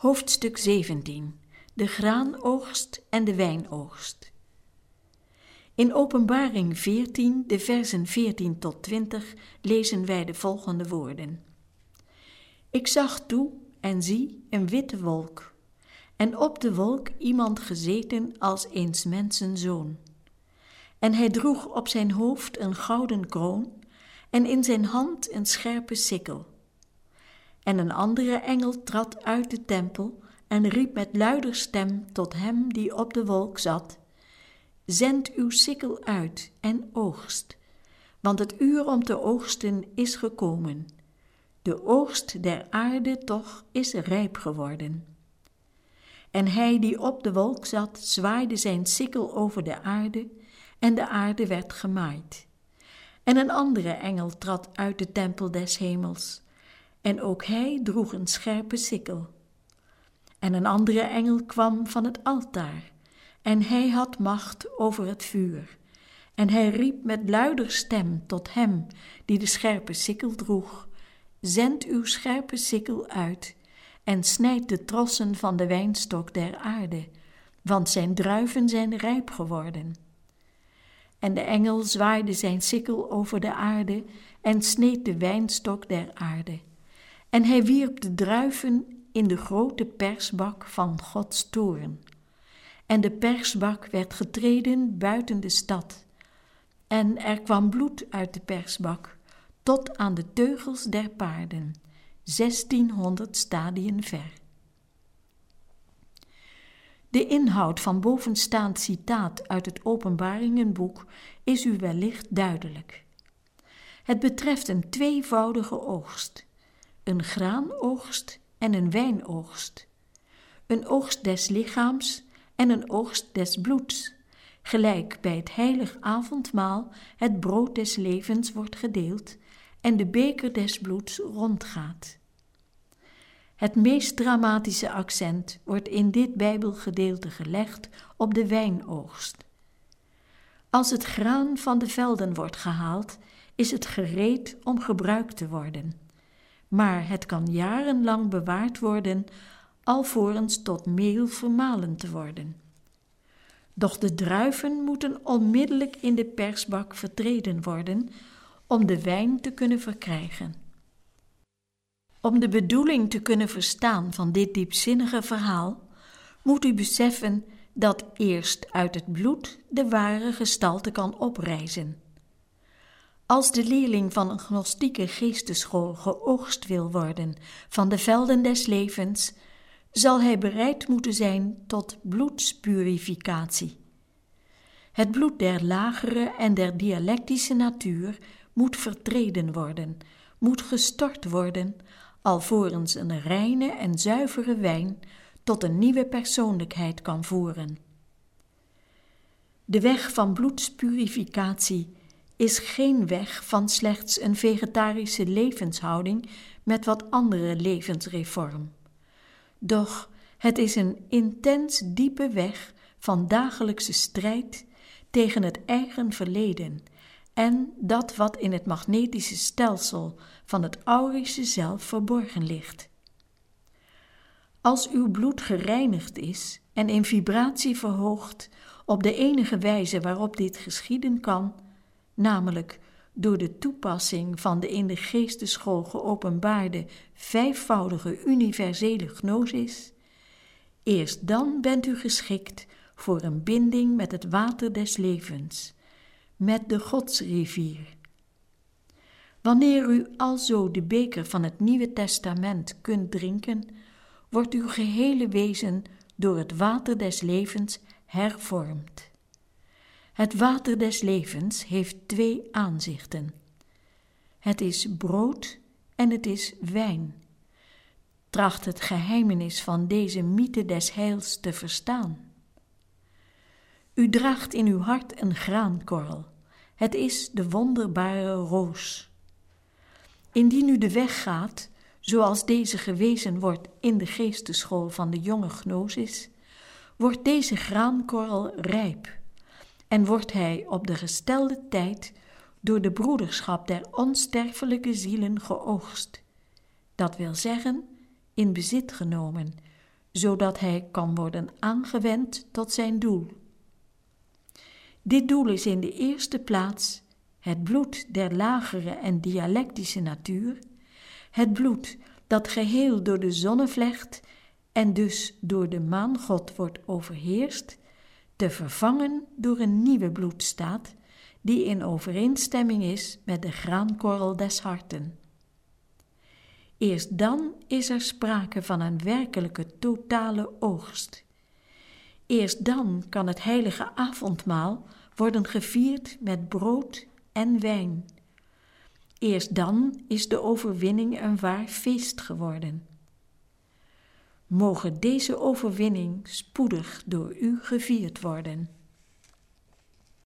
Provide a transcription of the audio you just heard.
Hoofdstuk 17 De graanoogst en de wijnoogst. In Openbaring 14, de versen 14 tot 20, lezen wij de volgende woorden. Ik zag toe en zie een witte wolk, en op de wolk iemand gezeten als eens mensen zoon. En hij droeg op zijn hoofd een gouden kroon en in zijn hand een scherpe sikkel. En een andere engel trad uit de tempel en riep met luider stem tot hem die op de wolk zat: Zend uw sikkel uit en oogst, want het uur om te oogsten is gekomen. De oogst der aarde toch is rijp geworden. En hij die op de wolk zat, zwaaide zijn sikkel over de aarde, en de aarde werd gemaaid. En een andere engel trad uit de tempel des hemels, en ook hij droeg een scherpe sikkel. En een andere engel kwam van het altaar, en hij had macht over het vuur. En hij riep met luider stem tot hem die de scherpe sikkel droeg: Zend uw scherpe sikkel uit en snijd de trossen van de wijnstok der aarde, want zijn druiven zijn rijp geworden. En de engel zwaaide zijn sikkel over de aarde en sneed de wijnstok der aarde. En hij wierp de druiven in de grote persbak van Gods toren. En de persbak werd getreden buiten de stad. En er kwam bloed uit de persbak, tot aan de teugels der paarden, zestienhonderd stadien ver. De inhoud van bovenstaand citaat uit het Openbaringenboek is u wellicht duidelijk. Het betreft een tweevoudige oogst, een graanoogst en een wijnoogst, een oogst des lichaams en een oogst des bloeds, gelijk bij het heilig avondmaal het brood des levens wordt gedeeld en de beker des bloeds rondgaat. Het meest dramatische accent wordt in dit Bijbelgedeelte gelegd op de wijnoogst. Als het graan van de velden wordt gehaald, is het gereed om gebruikt te worden. Maar het kan jarenlang bewaard worden, alvorens tot meel vermalen te worden. Doch de druiven moeten onmiddellijk in de persbak vertreden worden om de wijn te kunnen verkrijgen. Om de bedoeling te kunnen verstaan van dit diepzinnige verhaal, moet u beseffen dat eerst uit het bloed de ware gestalte kan oprijzen. Als de leerling van een gnostieke geesteschool geoogst wil worden van de velden des levens, zal hij bereid moeten zijn tot bloedspurificatie. Het bloed der lagere en der dialectische natuur moet vertreden worden, moet gestort worden, alvorens een reine en zuivere wijn tot een nieuwe persoonlijkheid kan voeren. De weg van bloedspurificatie is geen weg van slechts een vegetarische levenshouding met wat andere levensreform. Doch het is een intens diepe weg van dagelijkse strijd tegen het eigen verleden en dat wat in het magnetische stelsel van het aurische zelf verborgen ligt. Als uw bloed gereinigd is en in vibratie verhoogd op de enige wijze waarop dit geschieden kan, namelijk door de toepassing van de in de geesteschool geopenbaarde vijfvoudige universele gnosis, eerst dan bent u geschikt voor een binding met het water des levens, met de godsrivier. Wanneer u alzo de beker van het Nieuwe Testament kunt drinken, wordt uw gehele wezen door het water des levens hervormd. Het water des levens heeft twee aanzichten. Het is brood en het is wijn. Tracht het geheimenis van deze mythe des heils te verstaan. U draagt in uw hart een graankorrel. Het is de wonderbare roos. Indien u de weg gaat, zoals deze gewezen wordt in de geesteschool van de jonge gnosis, wordt deze graankorrel rijp en wordt hij op de gestelde tijd door de broederschap der onsterfelijke zielen geoogst, dat wil zeggen in bezit genomen, zodat hij kan worden aangewend tot zijn doel. Dit doel is in de eerste plaats het bloed der lagere en dialectische natuur, het bloed dat geheel door de zonnevlecht en dus door de maangod wordt overheerst, te vervangen door een nieuwe bloedstaat, die in overeenstemming is met de graankorrel des harten. Eerst dan is er sprake van een werkelijke totale oogst. Eerst dan kan het heilige avondmaal worden gevierd met brood en wijn. Eerst dan is de overwinning een waar feest geworden. Mogen deze overwinning spoedig door u gevierd worden.